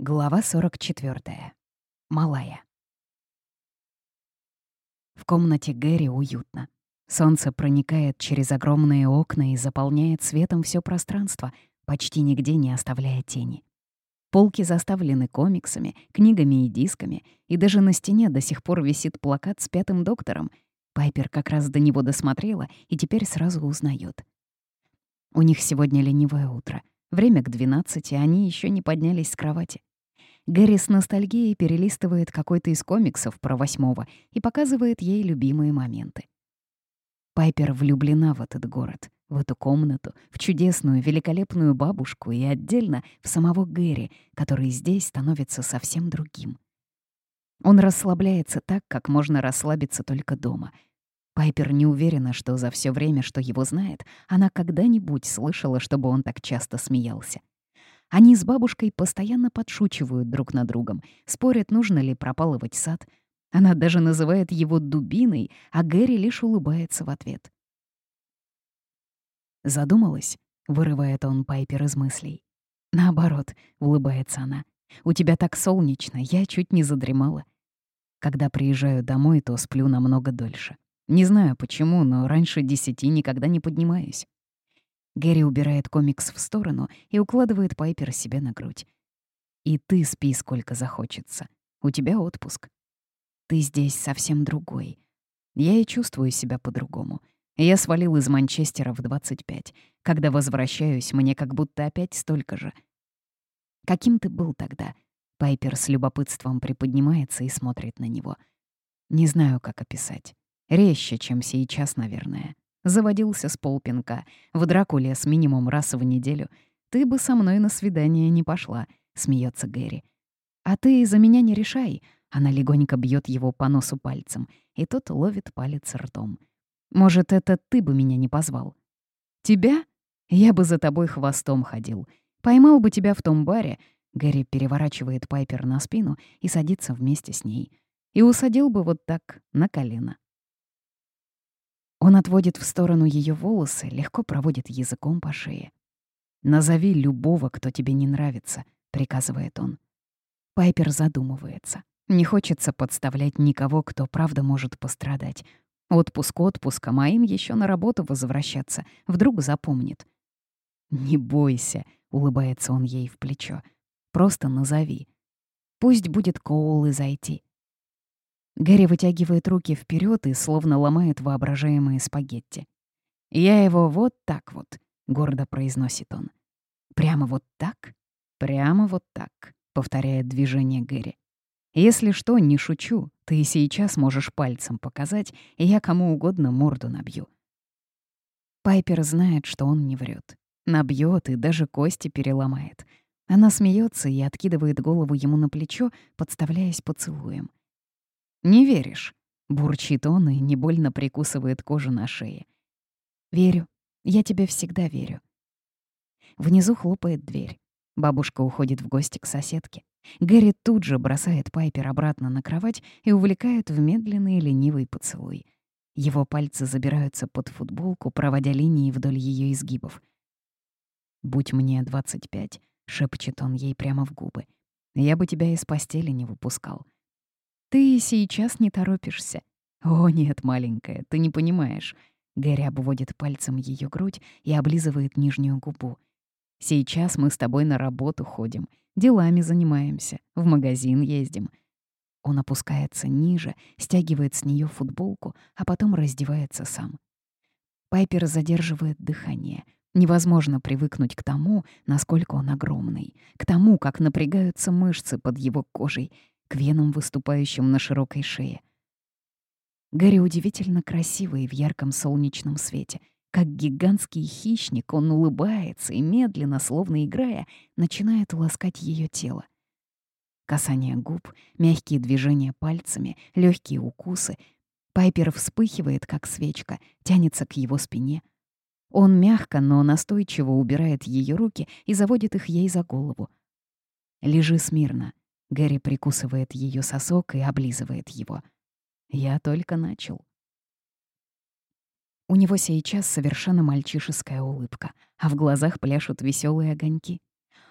Глава 44. Малая. В комнате Гэри уютно. Солнце проникает через огромные окна и заполняет светом все пространство, почти нигде не оставляя тени. Полки заставлены комиксами, книгами и дисками, и даже на стене до сих пор висит плакат с пятым доктором. Пайпер как раз до него досмотрела и теперь сразу узнает. У них сегодня ленивое утро. Время к двенадцати, они еще не поднялись с кровати. Гэри с ностальгией перелистывает какой-то из комиксов про восьмого и показывает ей любимые моменты. Пайпер влюблена в этот город, в эту комнату, в чудесную, великолепную бабушку и отдельно в самого Гэри, который здесь становится совсем другим. Он расслабляется так, как можно расслабиться только дома. Пайпер не уверена, что за все время, что его знает, она когда-нибудь слышала, чтобы он так часто смеялся. Они с бабушкой постоянно подшучивают друг над другом, спорят, нужно ли пропалывать сад. Она даже называет его дубиной, а Гэри лишь улыбается в ответ. «Задумалась?» — вырывает он Пайпер из мыслей. «Наоборот», — улыбается она. «У тебя так солнечно, я чуть не задремала. Когда приезжаю домой, то сплю намного дольше. Не знаю почему, но раньше десяти никогда не поднимаюсь. Гэри убирает комикс в сторону и укладывает Пайпер себе на грудь. «И ты спи сколько захочется. У тебя отпуск. Ты здесь совсем другой. Я и чувствую себя по-другому. Я свалил из Манчестера в 25. Когда возвращаюсь, мне как будто опять столько же. Каким ты был тогда?» Пайпер с любопытством приподнимается и смотрит на него. Не знаю, как описать. Резче, чем сейчас, наверное. Заводился с полпинка. В драку лез минимум раз в неделю. Ты бы со мной на свидание не пошла, смеется Гэри. А ты за меня не решай. Она легонько бьет его по носу пальцем, и тот ловит палец ртом. Может, это ты бы меня не позвал? Тебя? Я бы за тобой хвостом ходил. Поймал бы тебя в том баре. Гэри переворачивает Пайпер на спину и садится вместе с ней. И усадил бы вот так на колено. Он отводит в сторону ее волосы, легко проводит языком по шее. «Назови любого, кто тебе не нравится», — приказывает он. Пайпер задумывается. Не хочется подставлять никого, кто правда может пострадать. Отпуск отпуском, а им еще на работу возвращаться. Вдруг запомнит. «Не бойся», — улыбается он ей в плечо. «Просто назови. Пусть будет Коул и зайти. Гэри вытягивает руки вперед и словно ломает воображаемые спагетти. «Я его вот так вот», — гордо произносит он. «Прямо вот так? Прямо вот так», — повторяет движение Гэри. «Если что, не шучу, ты сейчас можешь пальцем показать, и я кому угодно морду набью». Пайпер знает, что он не врет. Набьет и даже кости переломает. Она смеется и откидывает голову ему на плечо, подставляясь поцелуем. «Не веришь?» — бурчит он и не больно прикусывает кожу на шее. «Верю. Я тебе всегда верю». Внизу хлопает дверь. Бабушка уходит в гости к соседке. Гэри тут же бросает Пайпер обратно на кровать и увлекает в медленный ленивый поцелуй. Его пальцы забираются под футболку, проводя линии вдоль ее изгибов. «Будь мне двадцать пять», — шепчет он ей прямо в губы. «Я бы тебя из постели не выпускал. Ты сейчас не торопишься. О, нет, маленькая, ты не понимаешь. Гэри обводит пальцем ее грудь и облизывает нижнюю губу. Сейчас мы с тобой на работу ходим, делами занимаемся, в магазин ездим. Он опускается ниже, стягивает с нее футболку, а потом раздевается сам. Пайпер задерживает дыхание. Невозможно привыкнуть к тому, насколько он огромный, к тому, как напрягаются мышцы под его кожей, к венам, выступающим на широкой шее. Гарри удивительно красивый в ярком солнечном свете. Как гигантский хищник, он улыбается и медленно, словно играя, начинает ласкать ее тело. Касание губ, мягкие движения пальцами, легкие укусы. Пайпер вспыхивает, как свечка, тянется к его спине. Он мягко, но настойчиво убирает ее руки и заводит их ей за голову. «Лежи смирно», Гэри прикусывает ее сосок и облизывает его. Я только начал. У него сейчас совершенно мальчишеская улыбка, а в глазах пляшут веселые огоньки.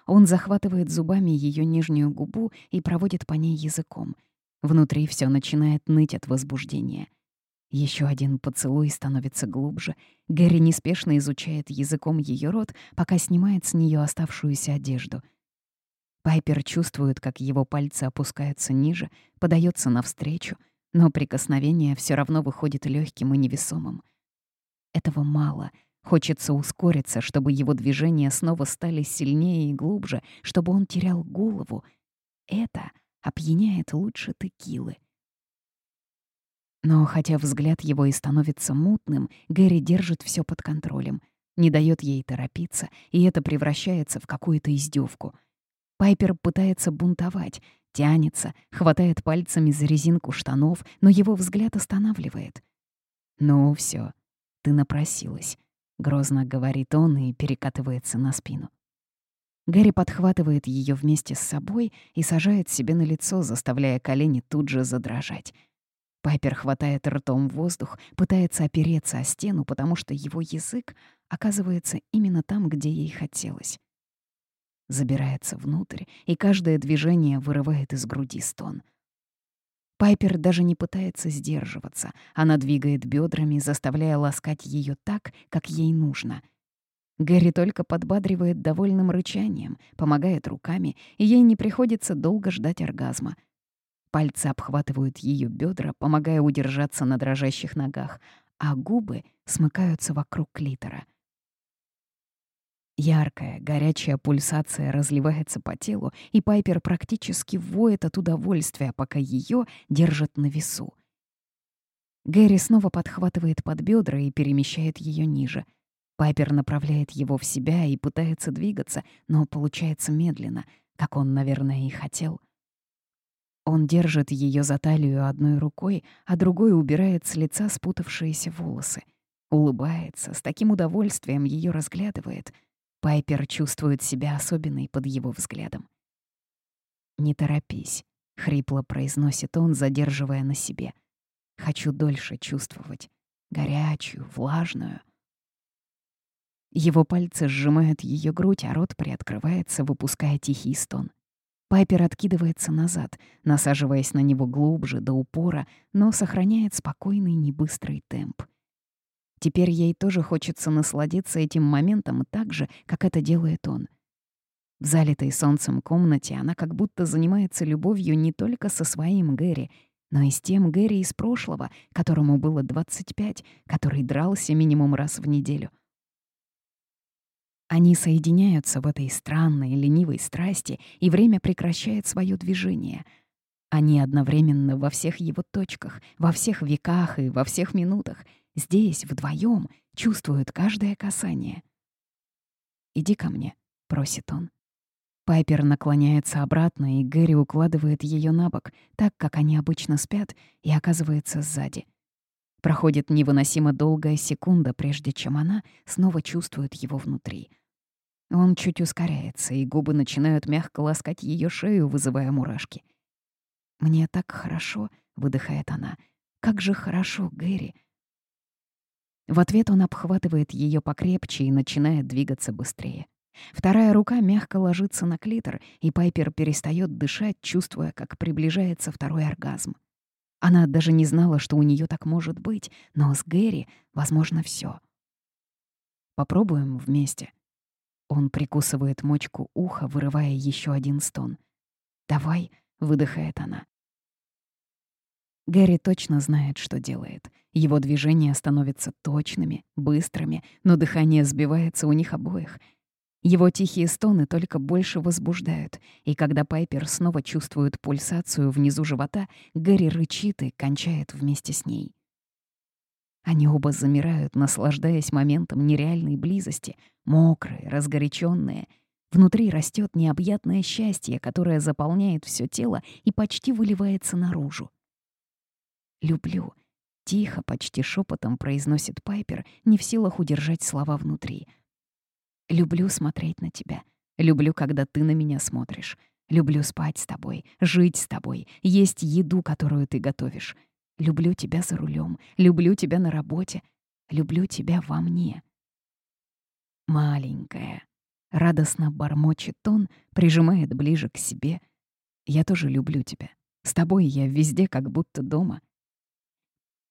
Он захватывает зубами ее нижнюю губу и проводит по ней языком. Внутри все начинает ныть от возбуждения. Еще один поцелуй становится глубже. Гэри неспешно изучает языком ее рот, пока снимает с нее оставшуюся одежду. Пайпер чувствует, как его пальцы опускаются ниже, подается навстречу, но прикосновение все равно выходит легким и невесомым. Этого мало. Хочется ускориться, чтобы его движения снова стали сильнее и глубже, чтобы он терял голову. Это опьяняет лучше текилы — но хотя взгляд его и становится мутным, Гэри держит все под контролем, не дает ей торопиться, и это превращается в какую-то издевку. Пайпер пытается бунтовать, тянется, хватает пальцами за резинку штанов, но его взгляд останавливает. «Ну все, ты напросилась», — грозно говорит он и перекатывается на спину. Гэри подхватывает ее вместе с собой и сажает себе на лицо, заставляя колени тут же задрожать. Пайпер хватает ртом воздух, пытается опереться о стену, потому что его язык оказывается именно там, где ей хотелось. Забирается внутрь, и каждое движение вырывает из груди стон. Пайпер даже не пытается сдерживаться. Она двигает бедрами, заставляя ласкать ее так, как ей нужно. Гэри только подбадривает довольным рычанием, помогает руками, и ей не приходится долго ждать оргазма — Пальцы обхватывают ее бедра, помогая удержаться на дрожащих ногах, а губы смыкаются вокруг клитора. Яркая, горячая пульсация разливается по телу, и Пайпер практически воет от удовольствия, пока ее держат на весу. Гэри снова подхватывает под бедра и перемещает ее ниже. Пайпер направляет его в себя и пытается двигаться, но получается медленно, как он, наверное, и хотел — он держит ее за талию одной рукой, а другой убирает с лица спутавшиеся волосы. Улыбается, с таким удовольствием ее разглядывает. Пайпер чувствует себя особенной под его взглядом. «Не торопись», — хрипло произносит он, задерживая на себе. «Хочу дольше чувствовать. Горячую, влажную». Его пальцы сжимают ее грудь, а рот приоткрывается, выпуская тихий стон. Пайпер откидывается назад, насаживаясь на него глубже, до упора, но сохраняет спокойный, небыстрый темп. Теперь ей тоже хочется насладиться этим моментом так же, как это делает он. В залитой солнцем комнате она как будто занимается любовью не только со своим Гэри, но и с тем Гэри из прошлого, которому было 25, который дрался минимум раз в неделю — они соединяются в этой странной, ленивой страсти, и время прекращает свое движение. Они одновременно во всех его точках, во всех веках и во всех минутах, здесь, вдвоем, чувствуют каждое касание. «Иди ко мне», — просит он. Пайпер наклоняется обратно, и Гэри укладывает ее на бок, так, как они обычно спят, и оказывается сзади. Проходит невыносимо долгая секунда, прежде чем она снова чувствует его внутри. Он чуть ускоряется, и губы начинают мягко ласкать ее шею, вызывая мурашки. «Мне так хорошо», — выдыхает она. «Как же хорошо, Гэри!» В ответ он обхватывает ее покрепче и начинает двигаться быстрее. Вторая рука мягко ложится на клитор, и Пайпер перестает дышать, чувствуя, как приближается второй оргазм. Она даже не знала, что у нее так может быть, но с Гэри возможно все. Попробуем вместе. Он прикусывает мочку уха, вырывая еще один стон. «Давай», — выдыхает она. Гэри точно знает, что делает. Его движения становятся точными, быстрыми, но дыхание сбивается у них обоих. Его тихие стоны только больше возбуждают, и когда Пайпер снова чувствует пульсацию внизу живота, Гэри рычит и кончает вместе с ней. Они оба замирают, наслаждаясь моментом нереальной близости, мокрые, разгоряченные. Внутри растет необъятное счастье, которое заполняет все тело и почти выливается наружу. «Люблю», — тихо, почти шепотом произносит Пайпер, не в силах удержать слова внутри. «Люблю смотреть на тебя. Люблю, когда ты на меня смотришь. Люблю спать с тобой, жить с тобой, есть еду, которую ты готовишь. Люблю тебя за рулем, люблю тебя на работе, люблю тебя во мне. Маленькая. Радостно бормочет он, прижимает ближе к себе. «Я тоже люблю тебя. С тобой я везде как будто дома».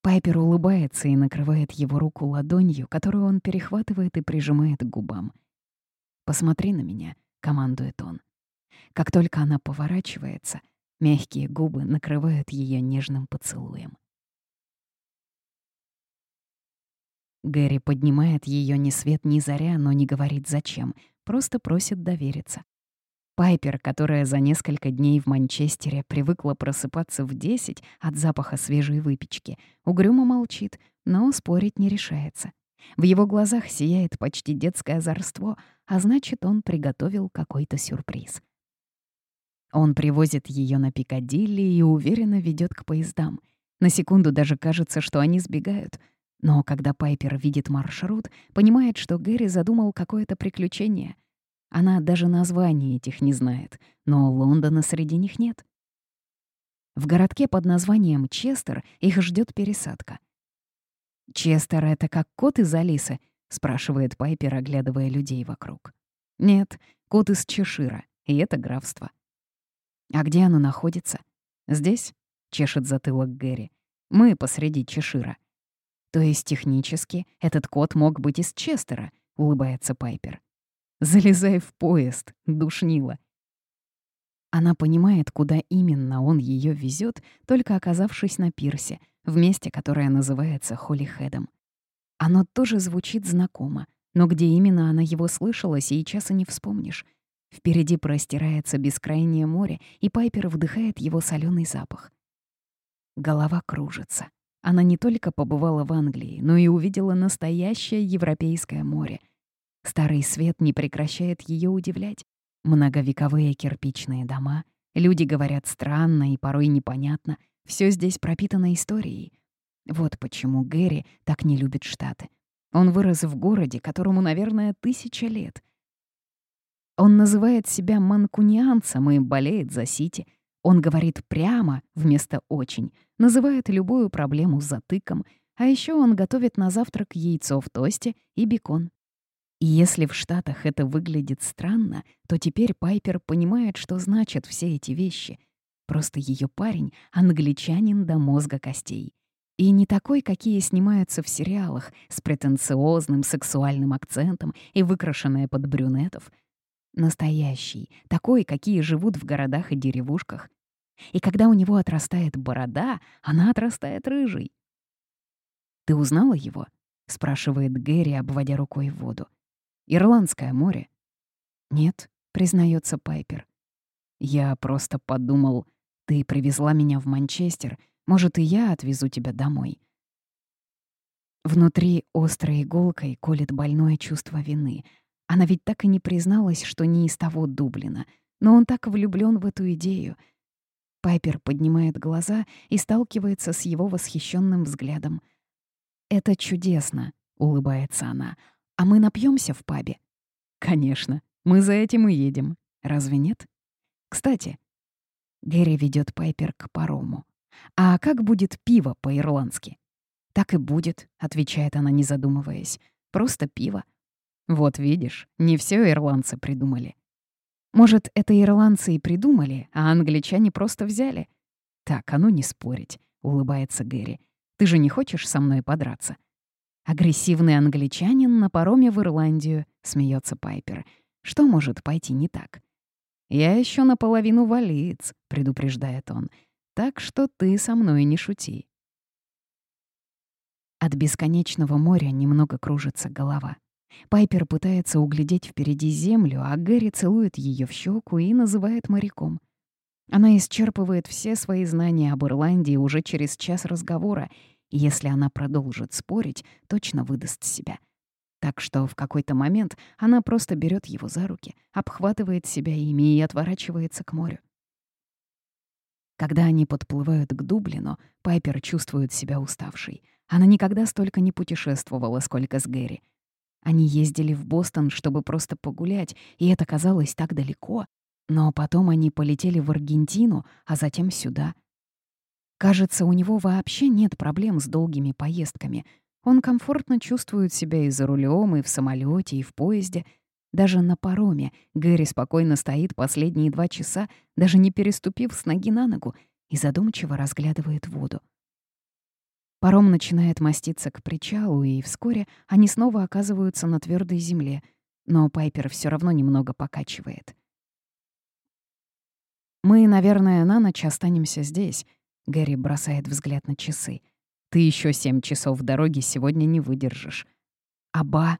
Пайпер улыбается и накрывает его руку ладонью, которую он перехватывает и прижимает к губам. «Посмотри на меня», — командует он. Как только она поворачивается, мягкие губы накрывают ее нежным поцелуем. Гэри поднимает ее ни свет ни заря, но не говорит зачем, просто просит довериться. Пайпер, которая за несколько дней в Манчестере привыкла просыпаться в 10 от запаха свежей выпечки, угрюмо молчит, но спорить не решается. В его глазах сияет почти детское озорство, а значит, он приготовил какой-то сюрприз. Он привозит ее на Пикадилли и уверенно ведет к поездам. На секунду даже кажется, что они сбегают. Но когда Пайпер видит маршрут, понимает, что Гэри задумал какое-то приключение — она даже названий этих не знает, но Лондона среди них нет. В городке под названием Честер их ждет пересадка. «Честер — это как кот из Алисы?» — спрашивает Пайпер, оглядывая людей вокруг. «Нет, кот из Чешира, и это графство». «А где оно находится?» «Здесь?» — чешет затылок Гэри. «Мы посреди Чешира». «То есть технически этот кот мог быть из Честера?» — улыбается Пайпер. Залезай в поезд, душнила. Она понимает, куда именно он ее везет, только оказавшись на пирсе, в месте, которое называется Холлихедом. Оно тоже звучит знакомо, но где именно она его слышала, сейчас и не вспомнишь. Впереди простирается бескрайнее море, и Пайпер вдыхает его соленый запах. Голова кружится. Она не только побывала в Англии, но и увидела настоящее европейское море — Старый свет не прекращает ее удивлять. Многовековые кирпичные дома, люди говорят странно и порой непонятно. Все здесь пропитано историей. Вот почему Гэри так не любит Штаты. Он вырос в городе, которому, наверное, тысяча лет. Он называет себя манкунианцем и болеет за Сити. Он говорит прямо вместо «очень», называет любую проблему затыком, а еще он готовит на завтрак яйцо в тосте и бекон. И если в Штатах это выглядит странно, то теперь Пайпер понимает, что значат все эти вещи. Просто ее парень — англичанин до мозга костей. И не такой, какие снимаются в сериалах, с претенциозным сексуальным акцентом и выкрашенная под брюнетов. Настоящий, такой, какие живут в городах и деревушках. И когда у него отрастает борода, она отрастает рыжей. «Ты узнала его?» — спрашивает Гэри, обводя рукой воду. Ирландское море. Нет, признается Пайпер. Я просто подумал, ты привезла меня в Манчестер, может, и я отвезу тебя домой. Внутри острой иголкой колет больное чувство вины. Она ведь так и не призналась, что не из того Дублина, но он так влюблен в эту идею. Пайпер поднимает глаза и сталкивается с его восхищенным взглядом. «Это чудесно», — улыбается она, — а мы напьемся в пабе? Конечно, мы за этим и едем. Разве нет? Кстати, Гэри ведет Пайпер к парому. А как будет пиво по-ирландски? Так и будет, отвечает она, не задумываясь. Просто пиво. Вот видишь, не все ирландцы придумали. Может, это ирландцы и придумали, а англичане просто взяли? Так, а ну не спорить, улыбается Гэри. Ты же не хочешь со мной подраться? Агрессивный англичанин на пароме в Ирландию, смеется Пайпер. Что может пойти не так? Я еще наполовину валиец, предупреждает он. Так что ты со мной не шути. От бесконечного моря немного кружится голова. Пайпер пытается углядеть впереди землю, а Гэри целует ее в щеку и называет моряком. Она исчерпывает все свои знания об Ирландии уже через час разговора и если она продолжит спорить, точно выдаст себя. Так что в какой-то момент она просто берет его за руки, обхватывает себя ими и отворачивается к морю. Когда они подплывают к Дублину, Пайпер чувствует себя уставшей. Она никогда столько не путешествовала, сколько с Гэри. Они ездили в Бостон, чтобы просто погулять, и это казалось так далеко. Но потом они полетели в Аргентину, а затем сюда — Кажется, у него вообще нет проблем с долгими поездками. Он комфортно чувствует себя и за рулем, и в самолете, и в поезде. Даже на пароме Гэри спокойно стоит последние два часа, даже не переступив с ноги на ногу, и задумчиво разглядывает воду. Паром начинает маститься к причалу, и вскоре они снова оказываются на твердой земле, но Пайпер все равно немного покачивает. «Мы, наверное, на ночь останемся здесь», — Гэри бросает взгляд на часы. «Ты еще семь часов в дороге сегодня не выдержишь». «Аба...»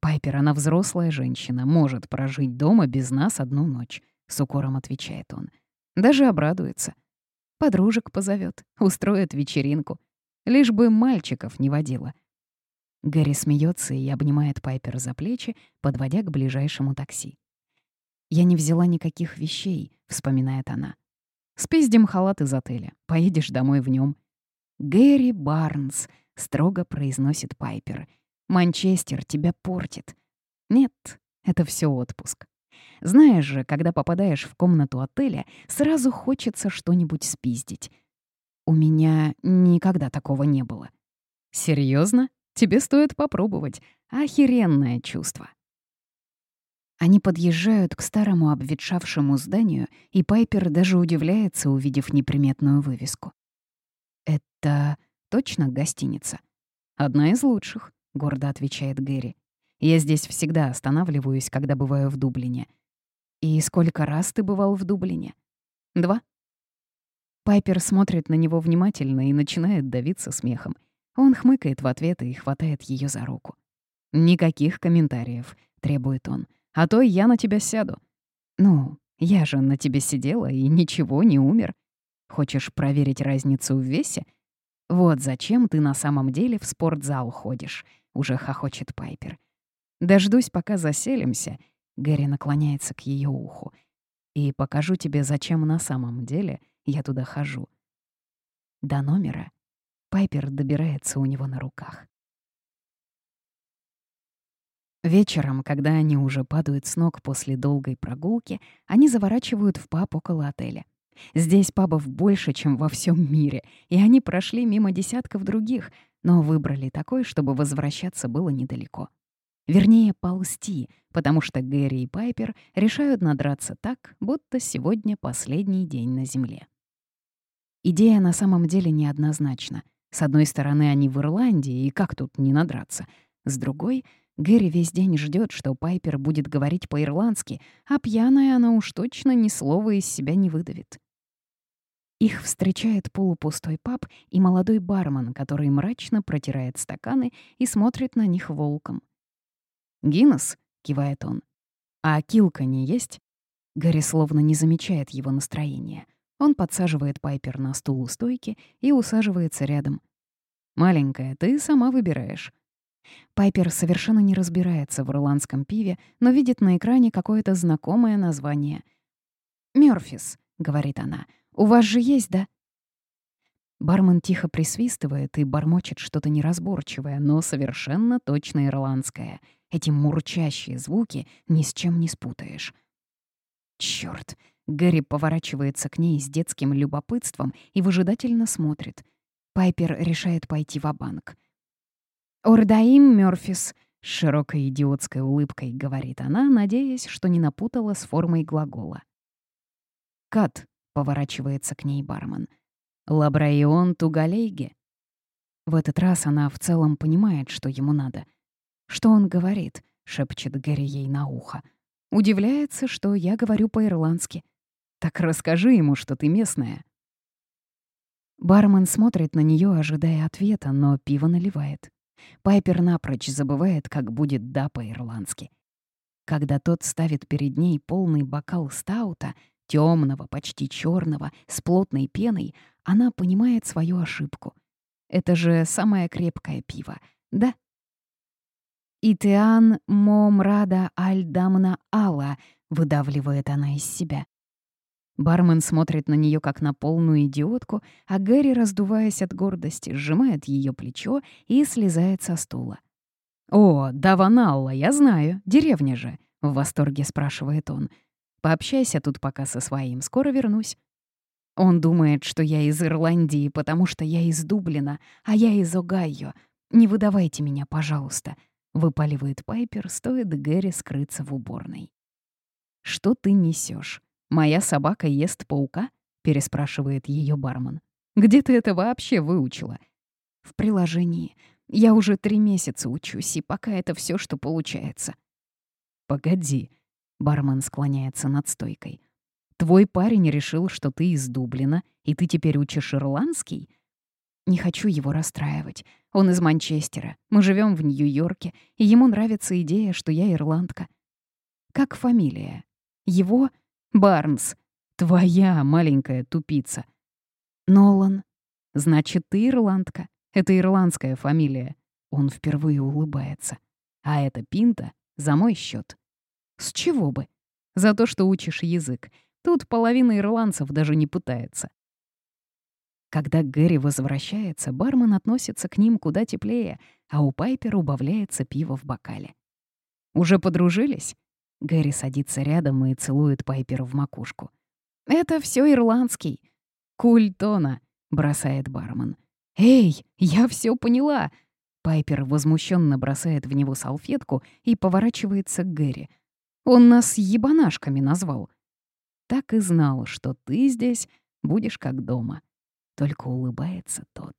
«Пайпер, она взрослая женщина, может прожить дома без нас одну ночь», — с укором отвечает он. «Даже обрадуется. Подружек позовет, устроит вечеринку. Лишь бы мальчиков не водила». Гэри смеется и обнимает Пайпер за плечи, подводя к ближайшему такси. «Я не взяла никаких вещей», — вспоминает она. «Спиздим халат из отеля. Поедешь домой в нем. «Гэри Барнс», — строго произносит Пайпер. «Манчестер тебя портит». Нет, это все отпуск. Знаешь же, когда попадаешь в комнату отеля, сразу хочется что-нибудь спиздить. У меня никогда такого не было. Серьезно? Тебе стоит попробовать. Охеренное чувство. Они подъезжают к старому обветшавшему зданию, и Пайпер даже удивляется, увидев неприметную вывеску. «Это точно гостиница?» «Одна из лучших», — гордо отвечает Гэри. «Я здесь всегда останавливаюсь, когда бываю в Дублине». «И сколько раз ты бывал в Дублине?» «Два». Пайпер смотрит на него внимательно и начинает давиться смехом. Он хмыкает в ответ и хватает ее за руку. «Никаких комментариев», — требует он. «А то я на тебя сяду». «Ну, я же на тебе сидела и ничего, не умер. Хочешь проверить разницу в весе? Вот зачем ты на самом деле в спортзал ходишь», — уже хохочет Пайпер. «Дождусь, пока заселимся», — Гэри наклоняется к ее уху. «И покажу тебе, зачем на самом деле я туда хожу». До номера Пайпер добирается у него на руках. Вечером, когда они уже падают с ног после долгой прогулки, они заворачивают в паб около отеля. Здесь пабов больше, чем во всем мире, и они прошли мимо десятков других, но выбрали такой, чтобы возвращаться было недалеко. Вернее, ползти, потому что Гэри и Пайпер решают надраться так, будто сегодня последний день на Земле. Идея на самом деле неоднозначна. С одной стороны, они в Ирландии, и как тут не надраться? С другой, Гэри весь день ждет, что Пайпер будет говорить по-ирландски, а пьяная она уж точно ни слова из себя не выдавит. Их встречает полупустой паб и молодой бармен, который мрачно протирает стаканы и смотрит на них волком. «Гиннес?» — кивает он. «А килка не есть?» Гарри словно не замечает его настроения. Он подсаживает Пайпер на стул у стойки и усаживается рядом. «Маленькая, ты сама выбираешь». Пайпер совершенно не разбирается в ирландском пиве, но видит на экране какое-то знакомое название. «Мёрфис», — говорит она, — у вас же есть, да?» Бармен тихо присвистывает и бормочет что-то неразборчивое, но совершенно точно ирландское. Эти мурчащие звуки ни с чем не спутаешь. Чёрт! Гэри поворачивается к ней с детским любопытством и выжидательно смотрит. Пайпер решает пойти в банк «Ордаим Мёрфис», — с широкой идиотской улыбкой говорит она, надеясь, что не напутала с формой глагола. «Кат», Поворачивается к ней бармен. «Лабраион Тугалейге». В этот раз она в целом понимает, что ему надо. «Что он говорит?» — шепчет Гэри ей на ухо. Удивляется, что я говорю по-ирландски. «Так расскажи ему, что ты местная». Бармен смотрит на нее, ожидая ответа, но пиво наливает. Пайпер напрочь забывает, как будет «да» по-ирландски. Когда тот ставит перед ней полный бокал стаута — темного, почти черного, с плотной пеной, она понимает свою ошибку. Это же самое крепкое пиво, да? «Итеан мом рада аль дамна ала», — выдавливает она из себя. Бармен смотрит на нее как на полную идиотку, а Гэри, раздуваясь от гордости, сжимает ее плечо и слезает со стула. «О, Даваналла, я знаю, деревня же», — в восторге спрашивает он. Пообщайся тут пока со своим, скоро вернусь. Он думает, что я из Ирландии, потому что я из Дублина, а я из Огайо. Не выдавайте меня, пожалуйста. — выпаливает Пайпер, стоит Гэри скрыться в уборной. «Что ты несешь? Моя собака ест паука?» — переспрашивает ее бармен. «Где ты это вообще выучила?» «В приложении. Я уже три месяца учусь, и пока это все, что получается». «Погоди», — бармен склоняется над стойкой. «Твой парень решил, что ты из Дублина, и ты теперь учишь ирландский?» Не хочу его расстраивать. Он из Манчестера. Мы живем в Нью-Йорке, и ему нравится идея, что я ирландка. Как фамилия? Его Барнс. Твоя маленькая тупица. Нолан. Значит, ты ирландка. Это ирландская фамилия. Он впервые улыбается. А это Пинта за мой счет. С чего бы? За то, что учишь язык. Тут половина ирландцев даже не пытается. Когда Гэри возвращается, бармен относится к ним куда теплее, а у Пайпер убавляется пиво в бокале. «Уже подружились?» Гэри садится рядом и целует Пайпер в макушку. «Это все ирландский». «Культона», — бросает бармен. «Эй, я все поняла!» Пайпер возмущенно бросает в него салфетку и поворачивается к Гэри. «Он нас ебанашками назвал». «Так и знал, что ты здесь будешь как дома». Только улыбается тот.